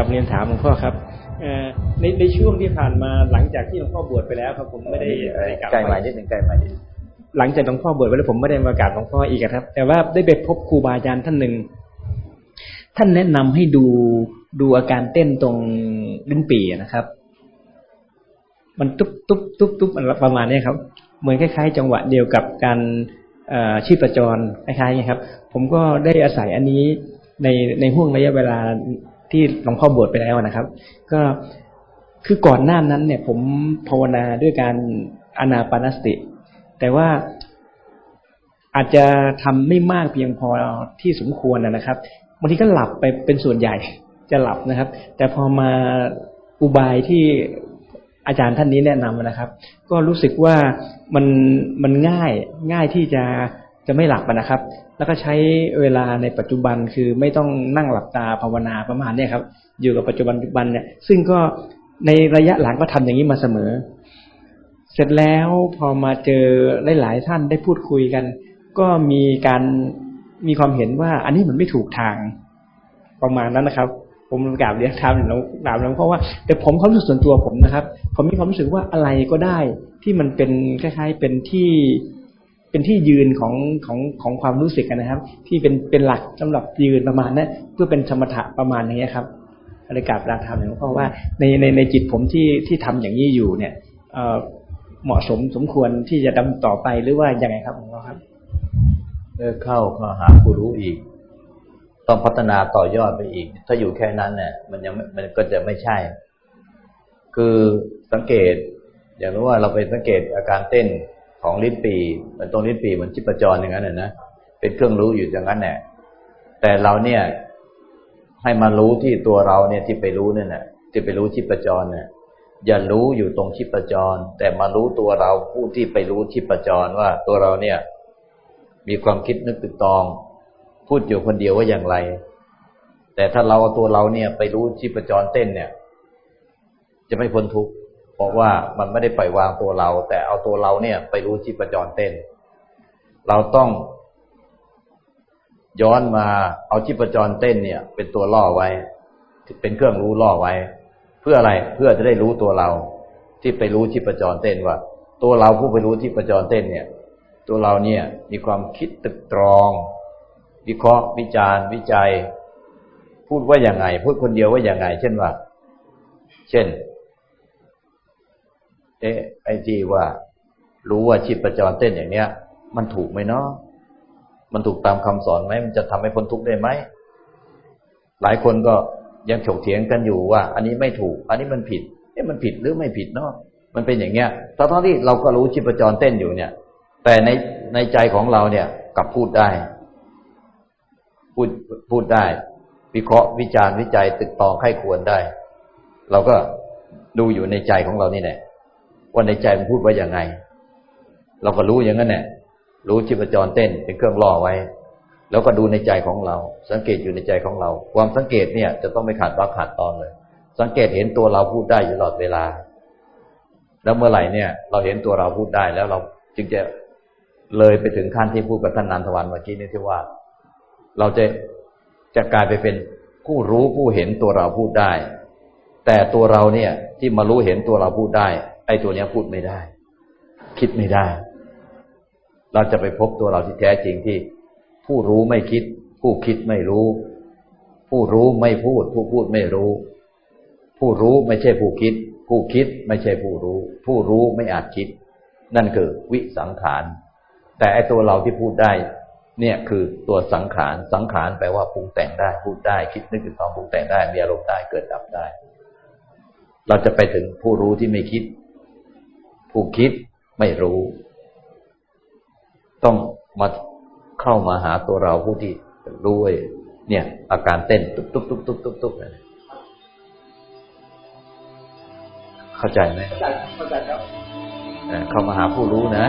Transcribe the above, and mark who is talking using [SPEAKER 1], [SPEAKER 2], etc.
[SPEAKER 1] กับเรียนถามหลวงพ่อครับในในช่วงที่ผ่านมาหลังจากที่หลวงพ่อบวชไปแล้วครับ ผมไม่ได้
[SPEAKER 2] ไกลมานิดหนึ่งไกลมานิด
[SPEAKER 1] หลังจากหลวงพ่อบวชไปแล้วผมไม่ได้มากราบหลวงพ่ออีกครับ แต่ว่าได้ไปพบครูบาอาจารย์ท่านหนึ่งท่านแนะนำให้ดูดูอาการเต้นตรงลิ้นปี่นะครับ มันตุ๊บตุ๊บตุ๊บตุ๊บประมาณนี้ครับ เหมือนคล้ายๆ จังหวะเดียวกับการชีพจรคล้ายๆนี้ครับ ผมก็ได้อาศัยอันนี้ในในห่วงระยะเวลา ที่หลวงพ่อบวชไปแล้วนะครับ ก็คือก่อนหน้านั้นเนี่ย ผมภาวนาด้วยการอนาปานสติ แต่ว่าอาจจะทำไม่มากเพียงพอที่สมควรนะครับบางทีก็หลับไปเป็นส่วนใหญ่จะหลับนะครับ แต่พอมาอุบายที่อาจารย์ท่านนี้แนะนำนะครับ ก็รู้สึกว่ามันมันง่ายง่ายที่จะ จะไม่หลับนะครับ แล้วก็ใช้เวลาในปัจจุบันคือไม่ต้องนั่งหลับตาภาวนาประมาณนี้ครับ อยู่กับปัจจุบันปัจจุบันเนี่ย ซึ่งก็ในระยะหลังก็ทำอย่างนี้มาเสมอ เสร็จแล้วพอมาเจอหลาย ๆ ท่านได้พูดคุยกัน ก็มีการมีความเห็นว่า อันนี้มันไม่ถูกทางประมาณนั้นนะครับ ผมกราบเรียนถามหลวงกราบหลวงพ่อว่าแต่ผมความรู้สึกส่วนตัวผมนะครับ ผมมีความรู้สึกว่าอะไรก็ได้ที่มันเป็นคล้ายๆเป็นที่ เป็นที่ยืนของของของความรู้สึกนะครับ ที่เป็นเป็นหลักสำหรับยืนประมาณนั้นเพื่อเป็นสมถะประมาณนี้ครับอะไรกาบราธรรมหลวงพ่อว่าในในในจิตผมที่ที่ทำอย่างนี้อยู่เนี่ยเเหมาะสมสมควรที่จะดำต่อไปหรือว่ายังไงครับหลวงพ่อครับ
[SPEAKER 2] เมื่อเข้าก็หาผู้รู้อีก ต้องพัฒนาต่อยอดไปอีก ถ้าอยู่แค่นั้นเนี่ยมันยังมันก็จะไม่ใช่ คือสังเกต อย่างรู้ว่าเราไปสังเกตอาการเต้น ของลิ้นปีมันตรงลิ้นปีเหมือนชิปจรอย่างนั้นน่ะนะ เป็นเครื่องรู้อยู่อย่างนั้นแหละแต่เราเนี่ยให้มารู้ที่ตัวเราเนี่ยที่ไปรู้เนี่ยนะที่ไปรู้ชิปจรเนี่ยอย่ารู้อยู่ตรงชิปจร แต่มารู้ตัวเราผู้ที่ไปรู้ชิปจรว่าตัวเราเนี่ย มีความคิดนึกตึกตอง พูดอยู่คนเดียวว่าอย่างไร แต่ถ้าเราเอาตัวเราเนี่ย ไปรู้ชิปจรเต้นเนี่ย จะไม่พ้นทุกข์ เพราะว่ามันไม่ได้ปล่อยวางตัวเรา แต่เอาตัวเราเนี่ย ไปรู้ชีพจรเต้น เราต้องย้อนมาเอาชีพจรเต้นเนี่ย เป็นตัวล่อไว้ เป็นเครื่องรู้ล่อไว้ เพื่ออะไรเพื่อจะได้รู้ตัวเรา ที่ไปรู้ชีพจรเต้นว่า ตัวเราผู้ไปรู้ชีพจรเต้นเนี่ย ตัวเราเนี่ยมีความคิดตึกตรอง วิเคราะห์วิจารณ์ วิจัย พูดว่าอย่างไง พูดคนเดียวว่าอย่างไง เช่นว่า เช่น เอ๊ะไอ้ที่ว่า รู้ว่าชีพประจรเต้นอย่างเนี้ย มันถูกไหมเนาะมันถูกตามคำสอนไหมมันจะทำให้พ้นทุกข์ได้ไหมหลายคนก็ยังถกเถียงกันอยู่ว่า อันนี้ไม่ถูก อันนี้มันผิด เอ๊ะมันผิดหรือไม่ผิดเนาะมันเป็นอย่างเงี้ยทั้งที่เราก็รู้ชีพจรเต้นอยู่เนี่ย แต่ในในใจของเราเนี่ยกลับพูดได้ พูดพูดได้ วิเคราะห์วิจารณ์วิจัยตึกตองไข้ควรได้ เราก็ดูอยู่ในใจของเรานี่แหละ ว่าในใจมันพูดว่าอย่างไง เราก็รู้อย่างนั้นแหละรู้ชีพจรเต้นเป็นเครื่องล่อไว้ แล้วก็ดูในใจของเรา สังเกตอยู่ในใจของเรา ความสังเกตเนี่ย จะต้องไม่ขาดวักขาดตอนเลย สังเกตเห็นตัวเราพูดได้ตลอดเวลา แล้วเมื่อไหร่เนี่ย เราเห็นตัวเราพูดได้แล้วเราจึงจะเลยไปถึงขั้นที่พูดกับท่านนันทวันเมื่อกี้นี้ที่ว่า เราจะจะกลายไปเป็นผู้รู้ผู้เห็นตัวเราพูดได้ แต่ตัวเราเนี่ยที่มารู้เห็นตัวเราพูดได้ ไอ้ตัวนี้พูดไม่ได้ คิดไม่ได้ เราจะไปพบตัวเราที่แท้จริงที่ ผู้รู้ไม่คิด ผู้คิดไม่รู้ ผู้รู้ไม่พูด ผู้พูดไม่รู้ ผู้รู้ไม่ใช่ผู้คิด ผู้คิดไม่ใช่ผู้รู้ ผู้รู้ไม่อาจคิด นั่นคือวิสังขาร แต่ไอ้ตัวเราที่พูดได้ เนี่ยคือตัวสังขาร สังขารแปลว่าปรุงแต่งได้ พูดได้ คิดนึกถึงความปรุงแต่งได้ มีอารมณ์ได้ เกิดดับได้ เราจะไปถึงผู้รู้ที่ไม่คิด ผู้คิดไม่รู้ ต้องมาเข้ามาหาตัวเราผู้ที่รู้เนี่ย อาการเต้นตุ๊บตุ๊บตุ๊บตุ๊บตุ๊บตุ๊บเข้าใจไหมเข้าใจเข้าใจครับเข้ามาหาผู้รู้นะ